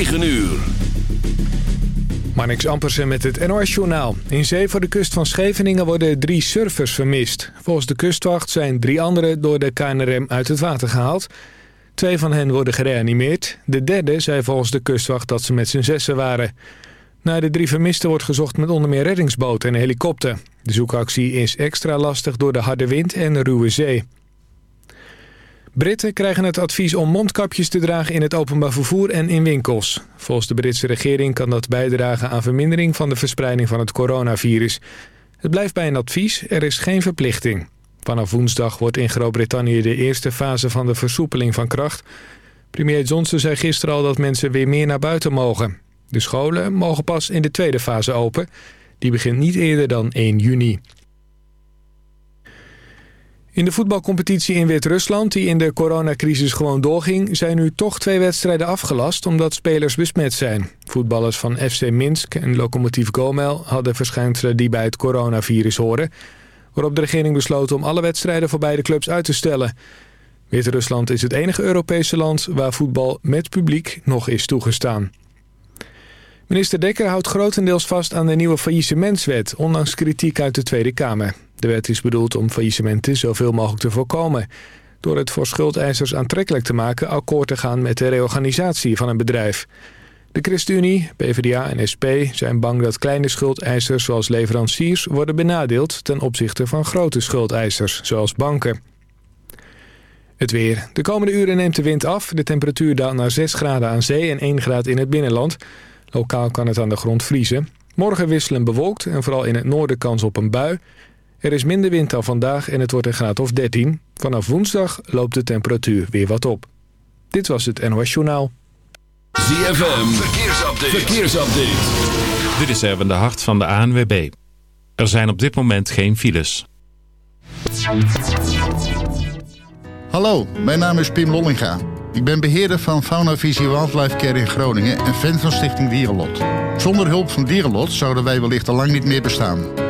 9 uur. Marnix Ampersen met het NOS-journaal. In zee voor de kust van Scheveningen worden drie surfers vermist. Volgens de kustwacht zijn drie anderen door de KNRM uit het water gehaald. Twee van hen worden gereanimeerd. De derde zei volgens de kustwacht dat ze met z'n zessen waren. Naar de drie vermisten wordt gezocht met onder meer reddingsboten en helikopter. De zoekactie is extra lastig door de harde wind en ruwe zee. Britten krijgen het advies om mondkapjes te dragen in het openbaar vervoer en in winkels. Volgens de Britse regering kan dat bijdragen aan vermindering van de verspreiding van het coronavirus. Het blijft bij een advies, er is geen verplichting. Vanaf woensdag wordt in Groot-Brittannië de eerste fase van de versoepeling van kracht. Premier Johnson zei gisteren al dat mensen weer meer naar buiten mogen. De scholen mogen pas in de tweede fase open. Die begint niet eerder dan 1 juni. In de voetbalcompetitie in Wit-Rusland, die in de coronacrisis gewoon doorging... zijn nu toch twee wedstrijden afgelast omdat spelers besmet zijn. Voetballers van FC Minsk en Lokomotief Gomel hadden verschijnselen die bij het coronavirus horen... waarop de regering besloot om alle wedstrijden voor beide clubs uit te stellen. Wit-Rusland is het enige Europese land waar voetbal met publiek nog is toegestaan. Minister Dekker houdt grotendeels vast aan de nieuwe faillissementswet... ondanks kritiek uit de Tweede Kamer. De wet is bedoeld om faillissementen zoveel mogelijk te voorkomen... door het voor schuldeisers aantrekkelijk te maken... akkoord te gaan met de reorganisatie van een bedrijf. De ChristenUnie, PvdA en SP zijn bang dat kleine schuldeisers... zoals leveranciers worden benadeeld... ten opzichte van grote schuldeisers, zoals banken. Het weer. De komende uren neemt de wind af. De temperatuur daalt naar 6 graden aan zee en 1 graad in het binnenland... Lokaal kan het aan de grond vriezen. Morgen wisselen bewolkt en vooral in het noorden kans op een bui. Er is minder wind dan vandaag en het wordt een graad of 13. Vanaf woensdag loopt de temperatuur weer wat op. Dit was het NOS Journaal. ZFM, verkeersupdate. verkeersupdate. Dit is even de hart van de ANWB. Er zijn op dit moment geen files. Hallo, mijn naam is Pim Lollinga. Ik ben beheerder van Fauna Visie Wildlife Care in Groningen en fan van Stichting Dierenlot. Zonder hulp van Dierenlot zouden wij wellicht al lang niet meer bestaan.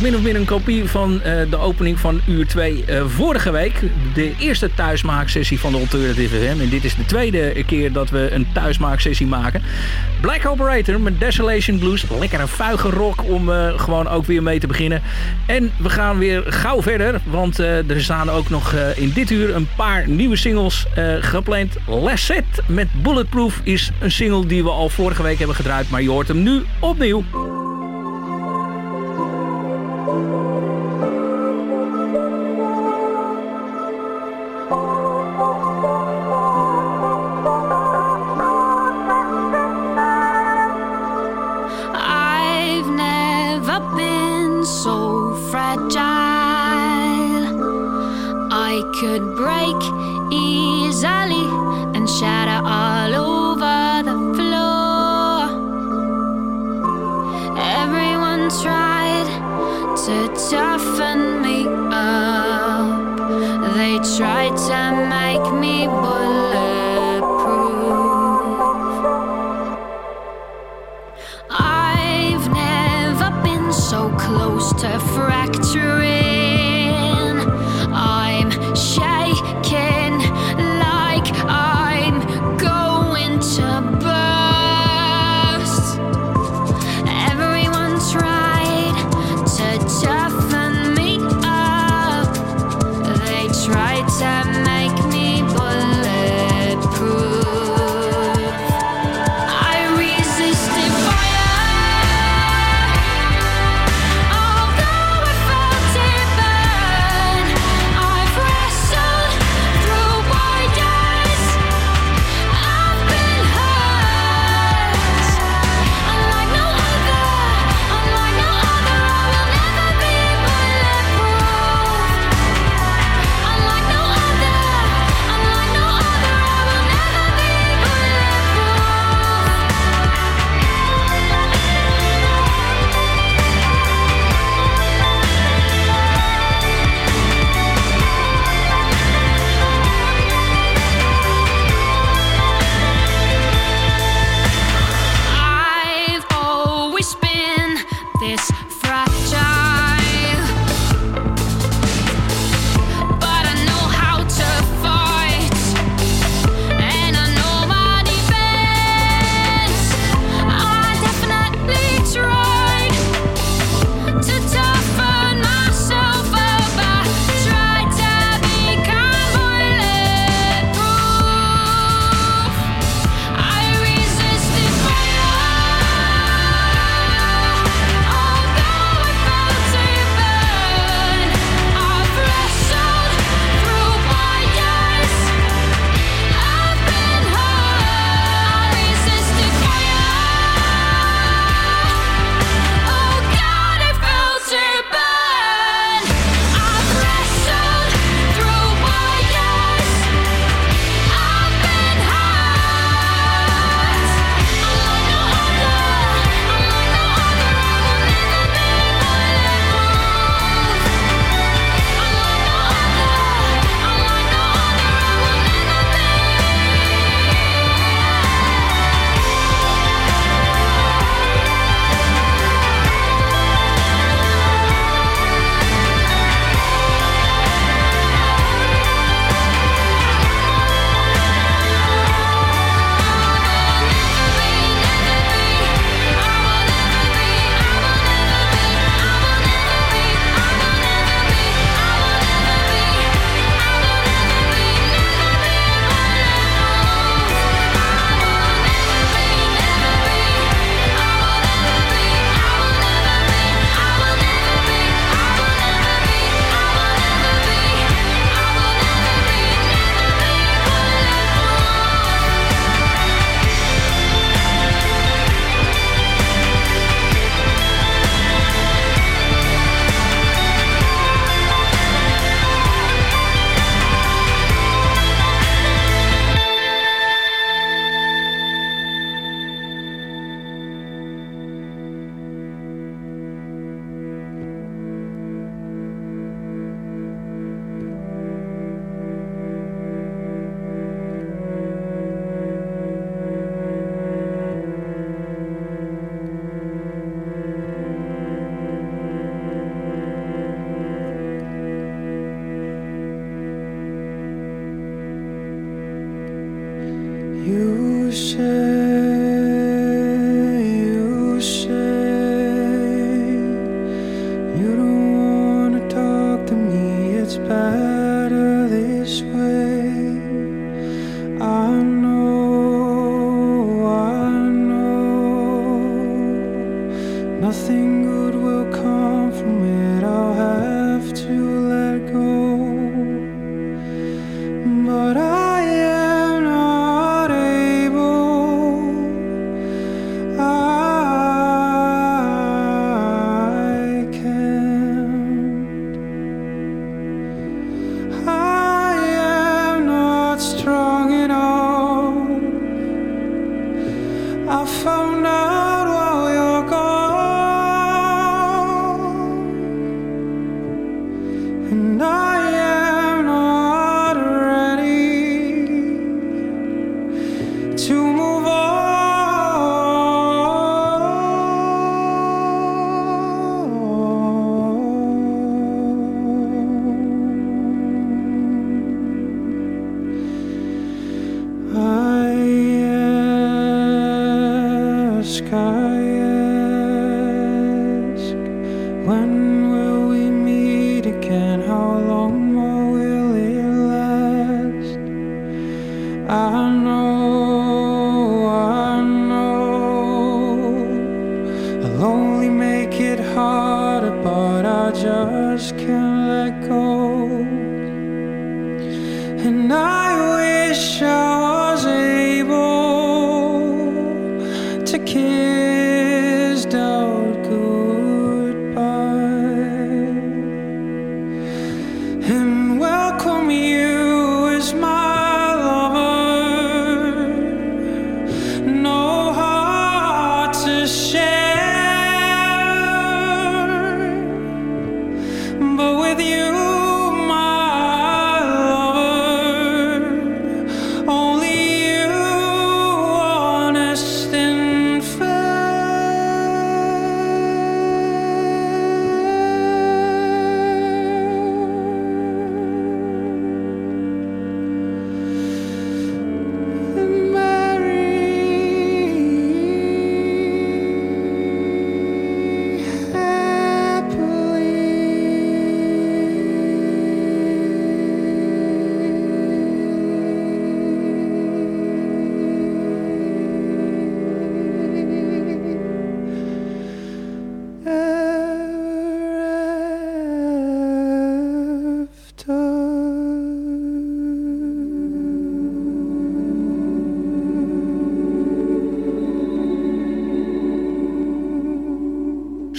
Min of meer een kopie van uh, de opening van uur 2 uh, vorige week. De eerste thuismaaksessie van de Alternative FM. En dit is de tweede keer dat we een thuismaaksessie maken. Black Operator met Desolation Blues. Lekkere vuige rock om uh, gewoon ook weer mee te beginnen. En we gaan weer gauw verder. Want er staan ook nog in dit uur een paar nieuwe singles gepland. Lasset met Bulletproof is een single die we al vorige week hebben gedraaid. Maar je hoort hem nu opnieuw.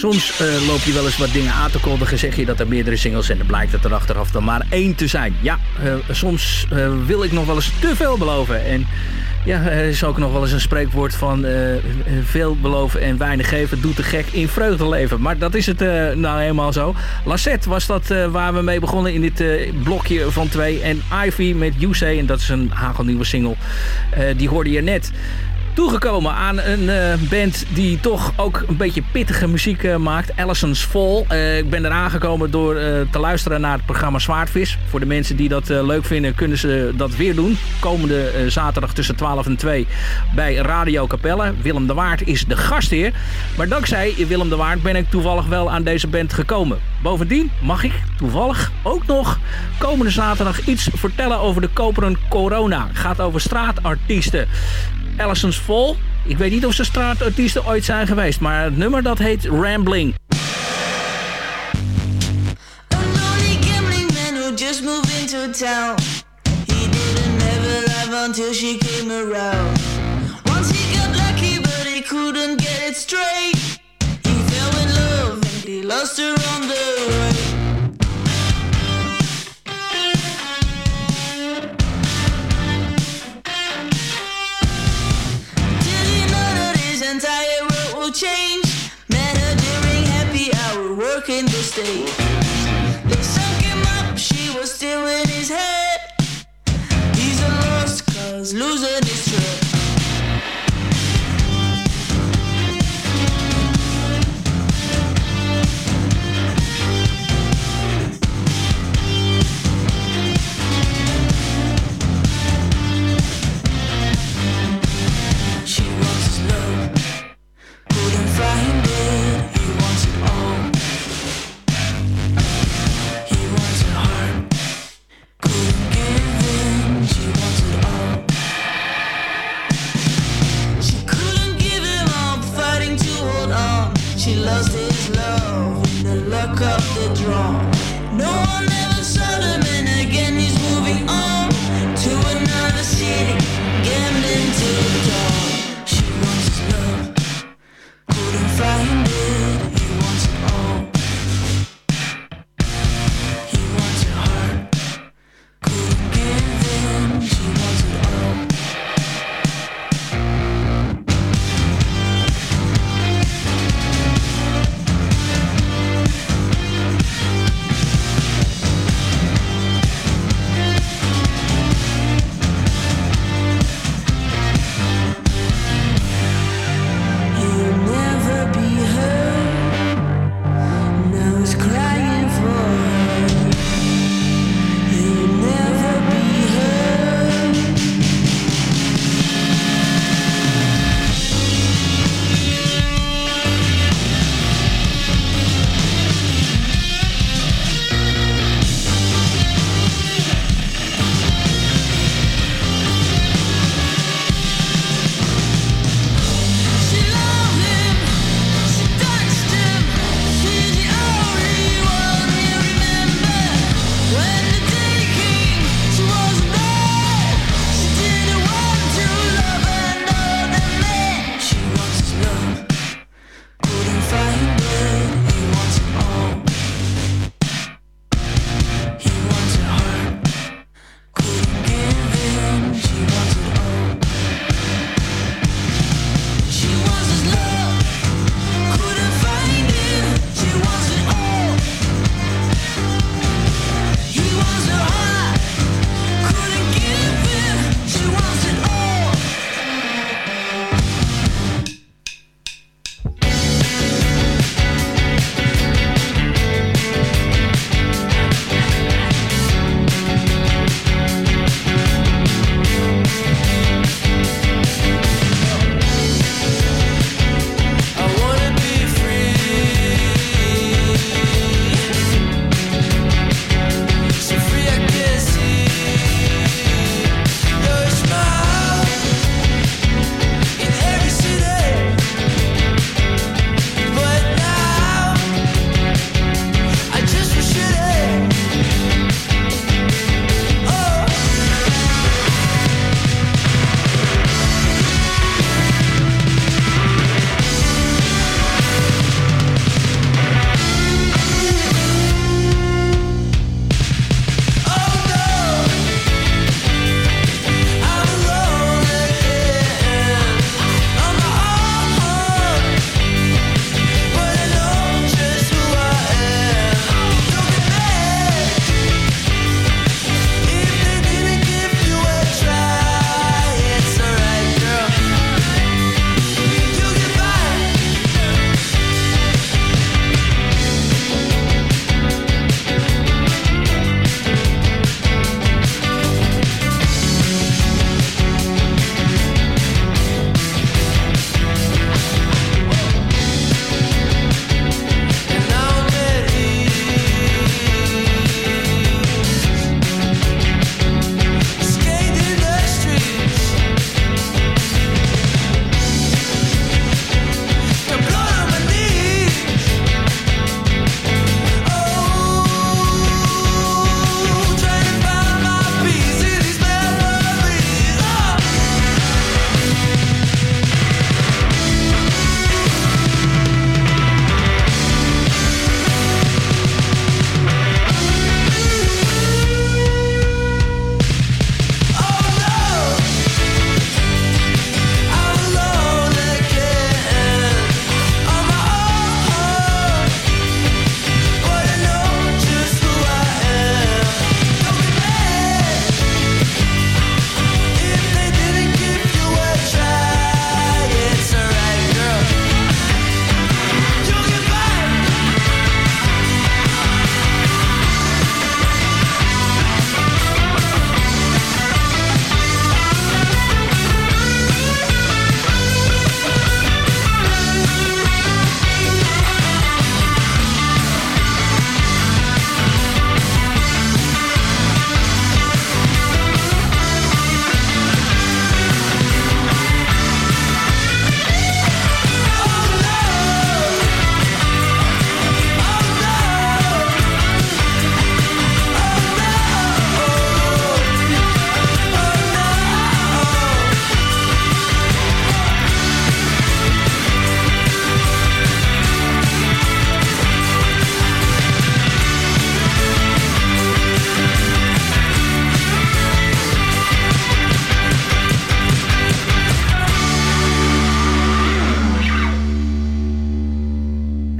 Soms uh, loop je wel eens wat dingen aan te kondigen. Zeg je dat er meerdere singles zijn. Dan blijkt het er achteraf dan maar één te zijn. Ja, uh, soms uh, wil ik nog wel eens te veel beloven. En ja, er is ook nog wel eens een spreekwoord van veel beloven en weinig geven doet de gek in vreugde leven. Maar dat is het nou helemaal zo. Lassette was dat waar we mee begonnen in dit blokje van twee. En Ivy met You Say, en dat is een hagelnieuwe single. die hoorde je net toegekomen aan een uh, band die toch ook een beetje pittige muziek uh, maakt. Allison's Fall. Uh, ik ben er aangekomen door te luisteren naar het programma Zwaardvis. Voor de mensen die dat leuk vinden kunnen ze dat weer doen. Komende zaterdag tussen 12 en 2 bij Radio Capelle. Willem de Waard is de gastheer. Maar dankzij Willem de Waard ben ik toevallig wel aan deze band gekomen. Bovendien mag ik toevallig ook nog komende zaterdag iets vertellen over de Koperen Corona. Het gaat over straatartiesten. Allison's Fall. Ik weet niet of ze straatartiesten ooit zijn geweest, maar het nummer dat heet Rambling. just moved into town. He didn't never live until she came around. Once he got lucky, but he couldn't get it straight. He fell in love and he lost her on the way. Working the state. They sunk him up, she was still in his head. He's a lost cause, losing his track.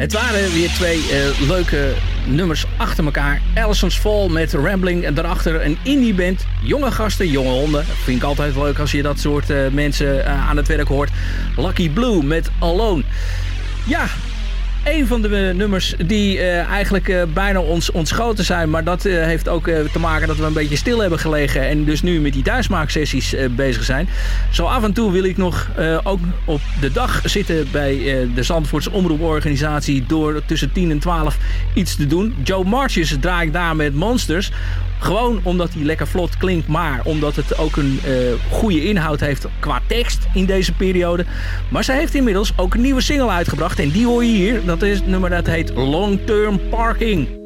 Het waren weer twee eh, leuke nummers achter elkaar. Allison's Fall met Rambling en daarachter een indie band. Jonge gasten, jonge honden. Vind ik altijd leuk als je dat soort eh, mensen eh, aan het werk hoort. Lucky Blue met Alone. Een van de nummers die eh, eigenlijk eh, bijna ons ontschoten zijn. Maar dat eh, heeft ook te maken dat we een beetje stil hebben gelegen. En dus nu met die thuismaaksessies bezig zijn. Zo af en toe wil ik nog ook op de dag zitten bij de Zandvoortse omroeporganisatie. Door tussen 10 en 12 iets te doen. Joe Marches draai ik daar met Monsters. Gewoon omdat hij lekker vlot klinkt, maar omdat het ook een uh, goede inhoud heeft qua tekst in deze periode. Maar zij heeft inmiddels ook een nieuwe single uitgebracht en die hoor je hier. Dat is het nummer dat heet Long Term Parking.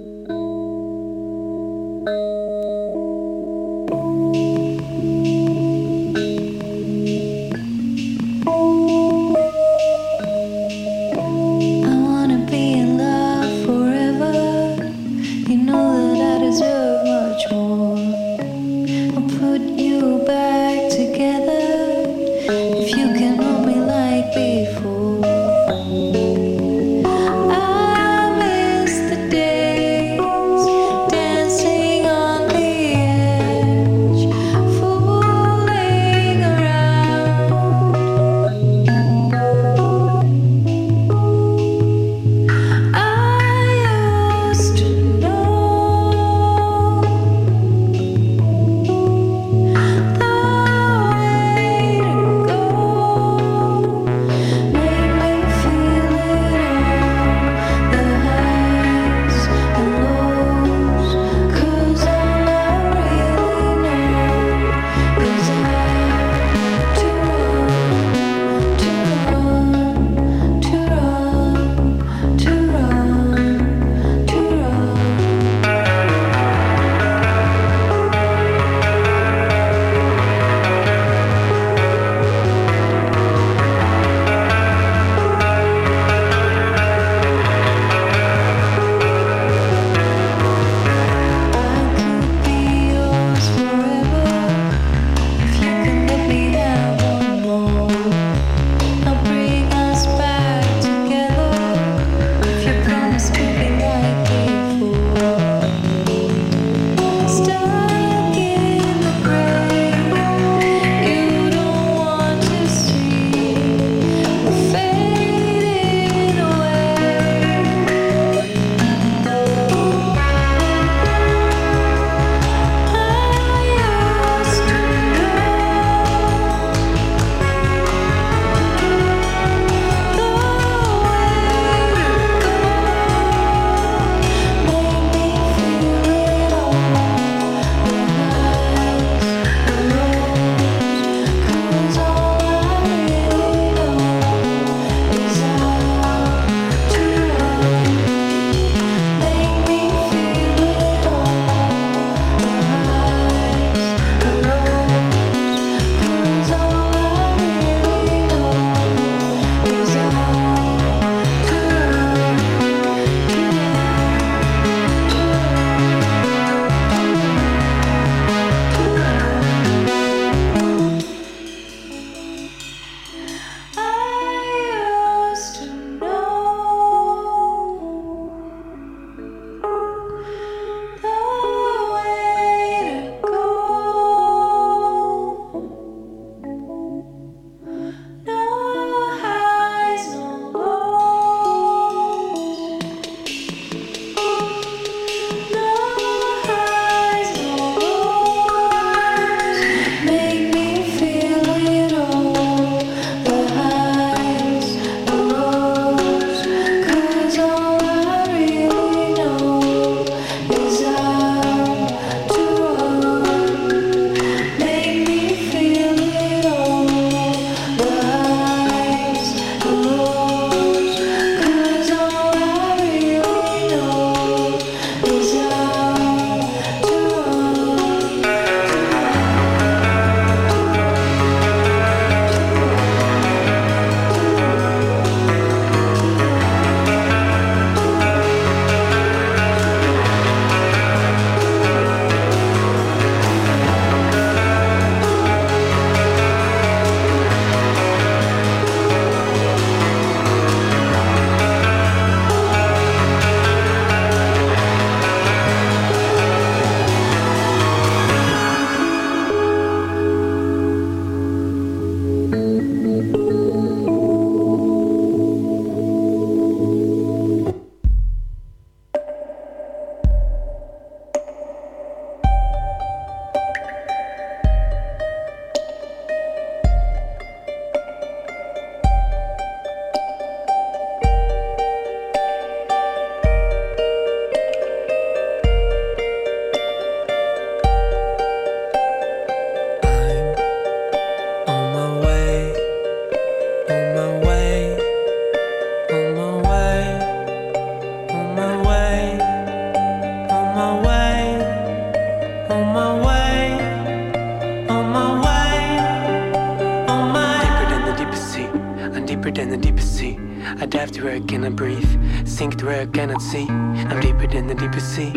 Where I breathe, sink to where I cannot see. I'm deeper than the deepest sea,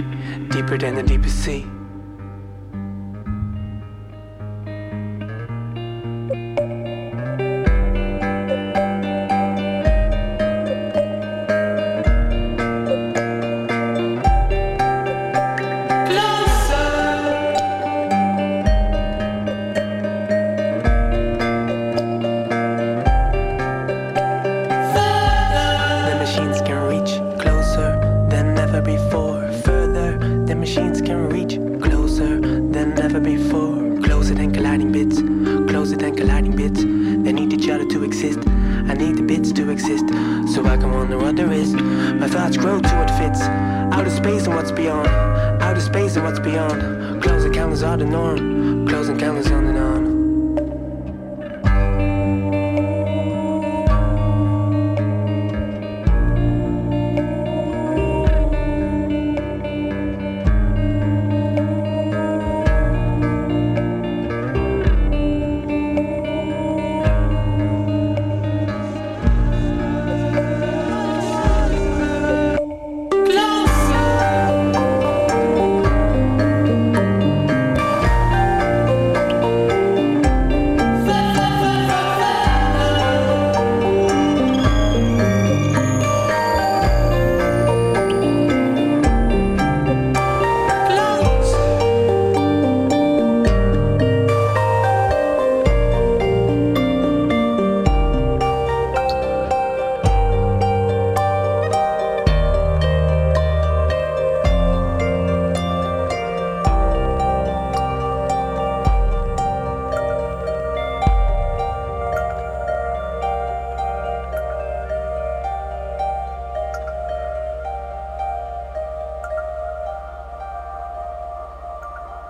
deeper than the deepest sea.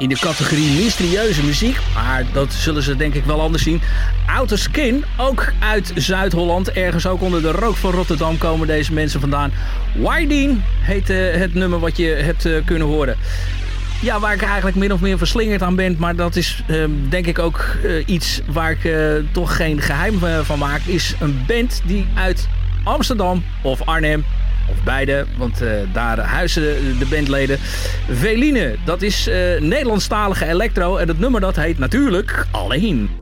In de categorie mysterieuze muziek, maar dat zullen ze denk ik wel anders zien. Outer Skin, ook uit Zuid-Holland. Ergens ook onder de rook van Rotterdam komen deze mensen vandaan. Wydeen heet het nummer wat je hebt eh, kunnen horen. Ja, waar ik eigenlijk min of meer verslingerd aan ben, maar dat is eh, denk ik ook eh, iets waar ik toch geen geheim eh, van maak, is een band die uit Amsterdam of Arnhem of beide, want daar huizen de bandleden. Veline, dat is eh Nederlandstalige electro en het nummer dat heet natuurlijk Alleen.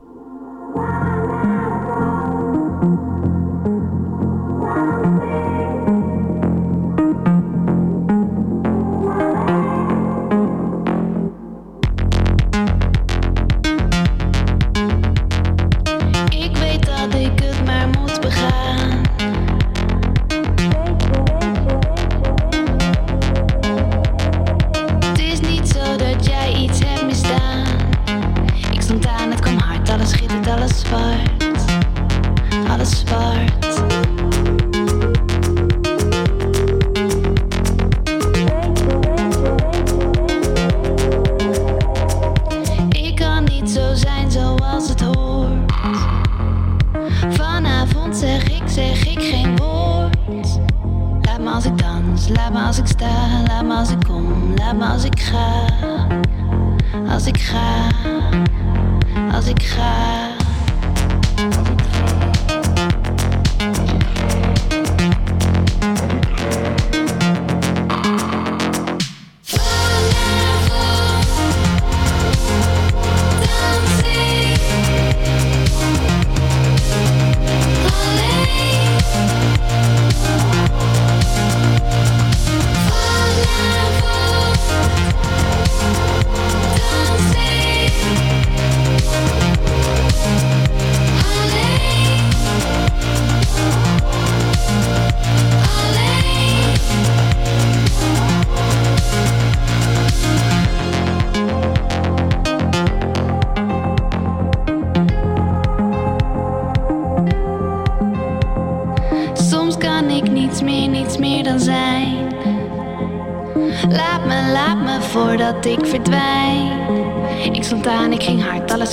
Als ik ga. Als ik ga, als ik ga.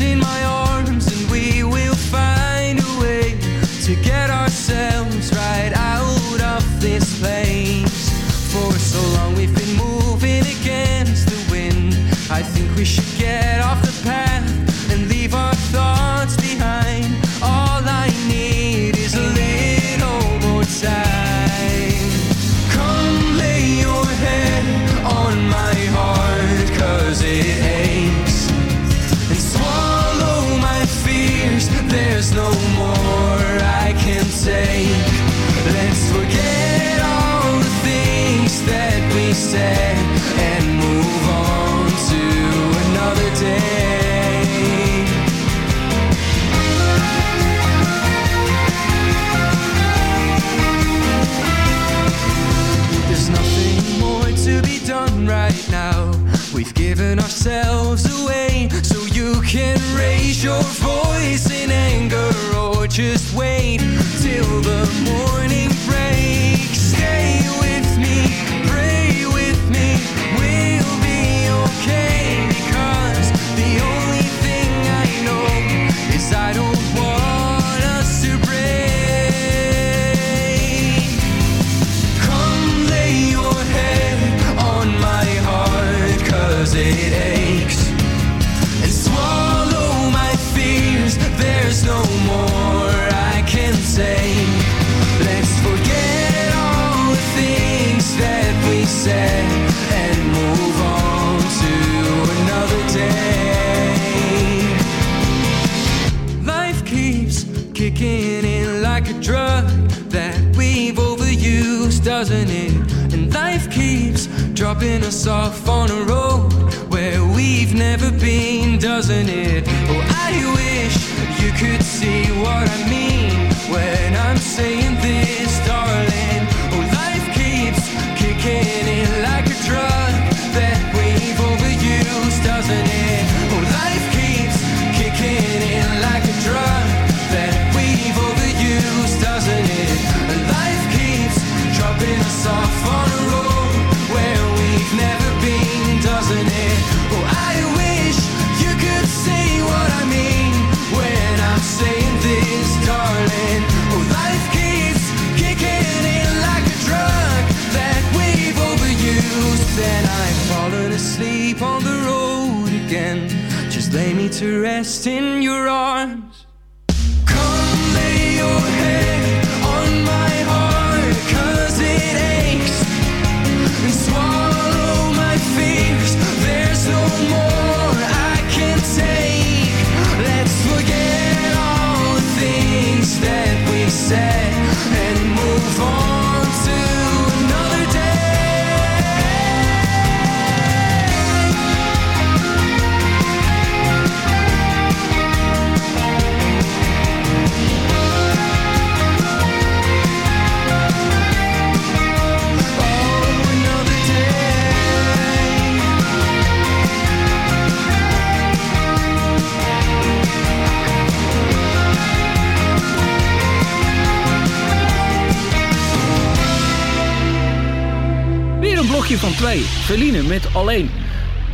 in my own. doesn't it? And life keeps dropping us off on a road where we've never been, doesn't it? Oh, I wish you could see what I mean when I'm saying this, darling. then I've fallen asleep on the road again. Just lay me to rest in your arms. Come lay your head on my heart, cause it aches. And swallow my fears, there's no more I can take. Let's forget all the things that we said and move on. Van twee. Feline met alleen.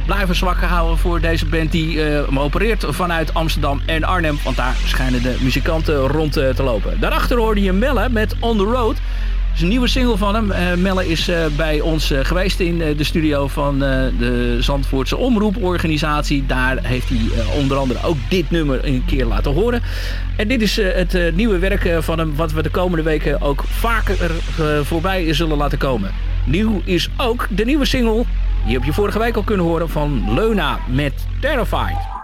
Blijven zwak houden voor deze band die uh, opereert vanuit Amsterdam en Arnhem. Want daar schijnen de muzikanten rond uh, te lopen. Daarachter hoorde je Melle met On The Road. Dat is een nieuwe single van hem. Uh, Melle is bij ons geweest in de studio van de Zandvoortse Omroeporganisatie. Daar heeft hij onder andere ook dit nummer een keer laten horen. En dit is het nieuwe werk van hem wat we de komende weken ook vaker voorbij zullen laten komen. Nieuw is ook de nieuwe single, die heb je vorige week al kunnen horen, van Leuna met Terrified.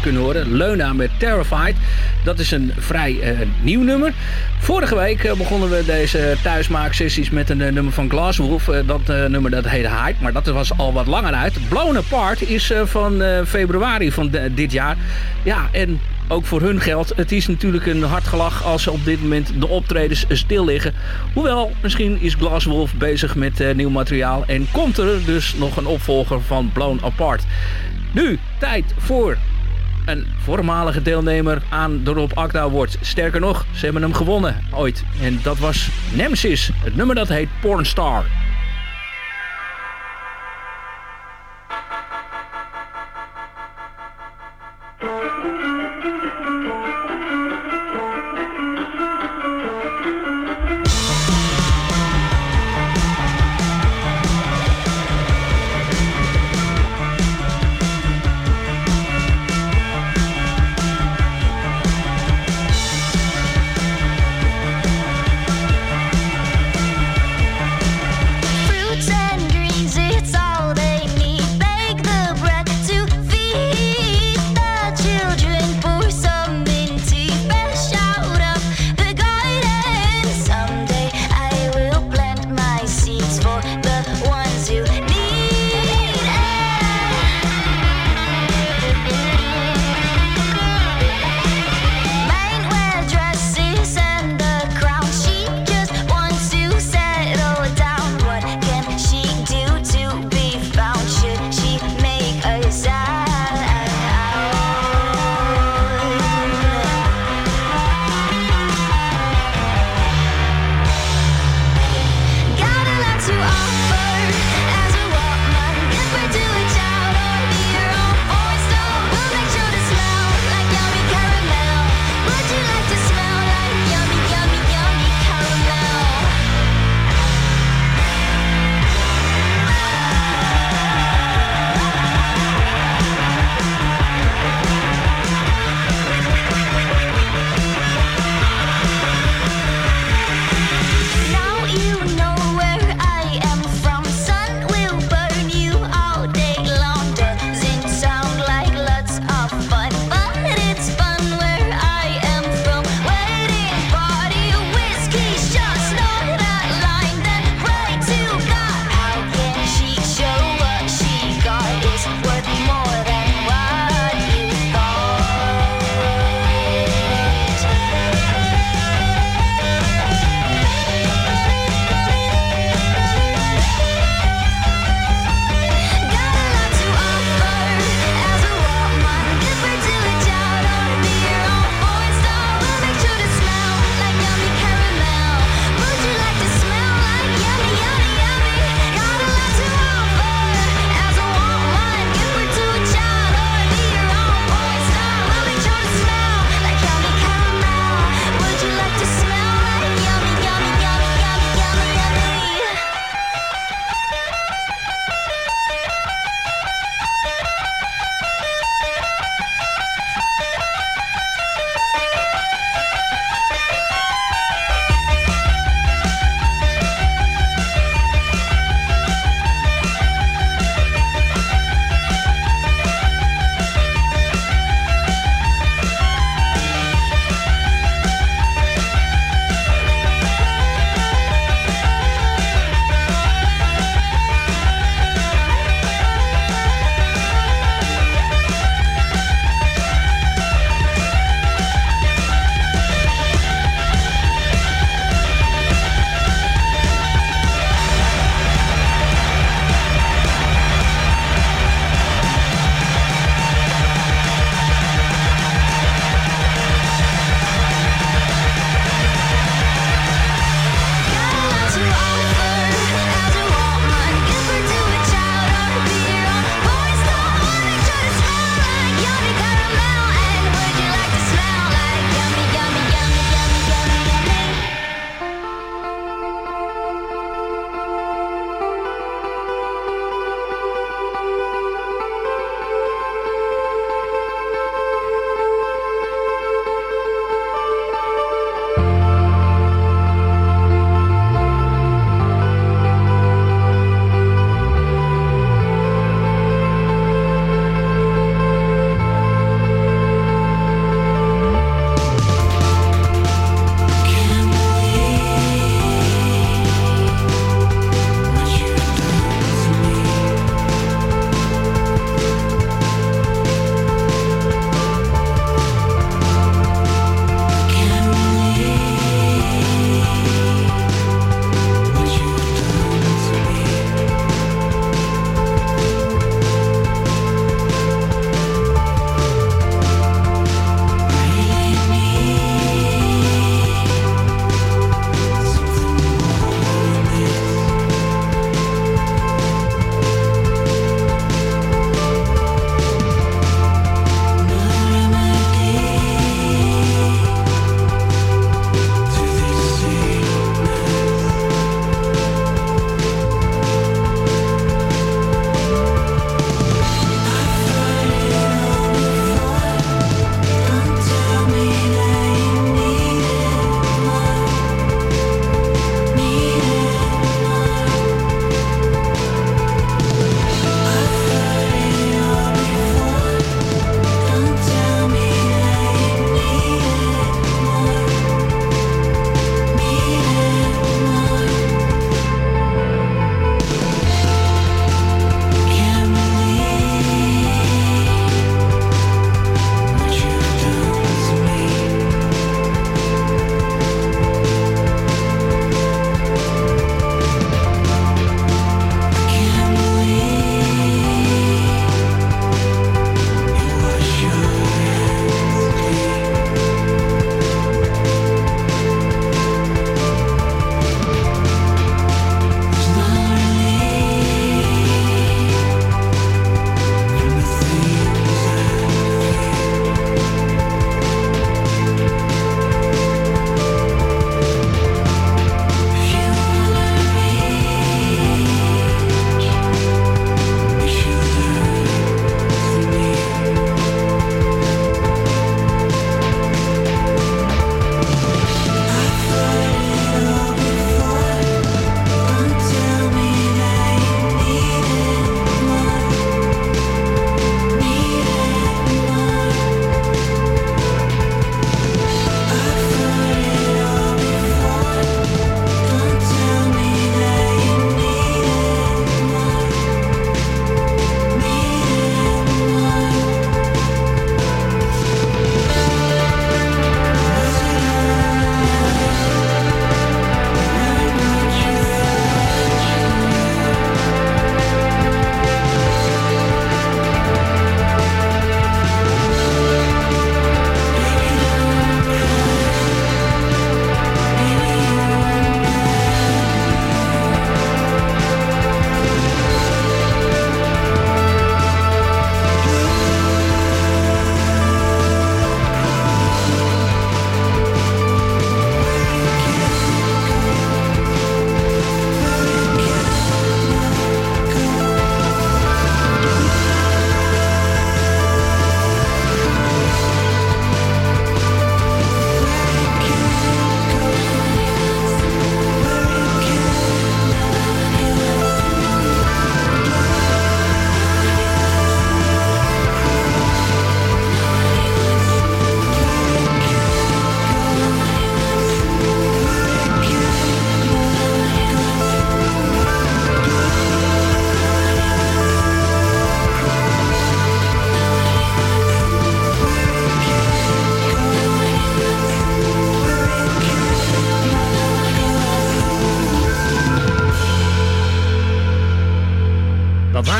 Kunnen horen. Leuna met Terrified. Dat is een vrij eh, nieuw nummer. Vorige week eh, begonnen we deze thuismaaksessies met een eh, nummer van Glasswolf. Eh, dat eh, nummer dat heette Hype, maar dat was al wat langer uit. Blown Apart is eh, van eh, februari van dit jaar. Ja, en ook voor hun geldt. Het is natuurlijk een hard gelach als ze op dit moment de optredens stil liggen. Hoewel, misschien is Glasswolf bezig met eh, nieuw materiaal. En komt er dus nog een opvolger van Blown Apart. Nu, tijd voor een voormalige deelnemer aan de Rob Akda wordt. Sterker nog, ze hebben hem gewonnen ooit. En dat was Nemesis. Het nummer dat heet Pornstar.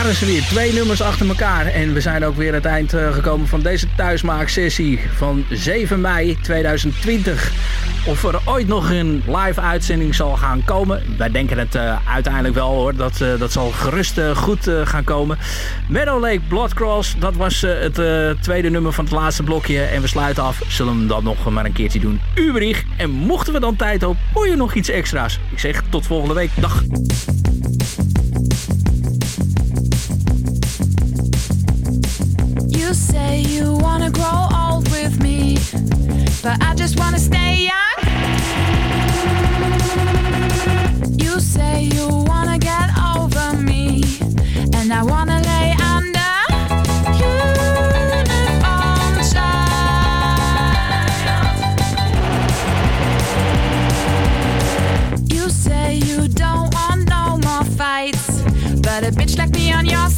Waren ze weer. Twee nummers achter elkaar. En we zijn ook weer aan het eind eh, gekomen van deze thuismaaksessie van 7 mei 2020. Of er ooit nog een live uitzending zal gaan komen. Wij denken het eh, uiteindelijk wel hoor. Dat, eh, dat zal gerust goed gaan komen. Meadow Lake Bloodcross. Dat was het tweede nummer van het laatste blokje. En we sluiten af. Zullen we hem dan nog maar een keertje doen. Uberig. En mochten we dan tijd op, hoor je nog iets extra's. Ik zeg tot volgende week. Dag. But I just wanna stay young. You say you wanna get over me, and I wanna lay under. Uniform child. You say you don't want no more fights, but a bitch like me on your side.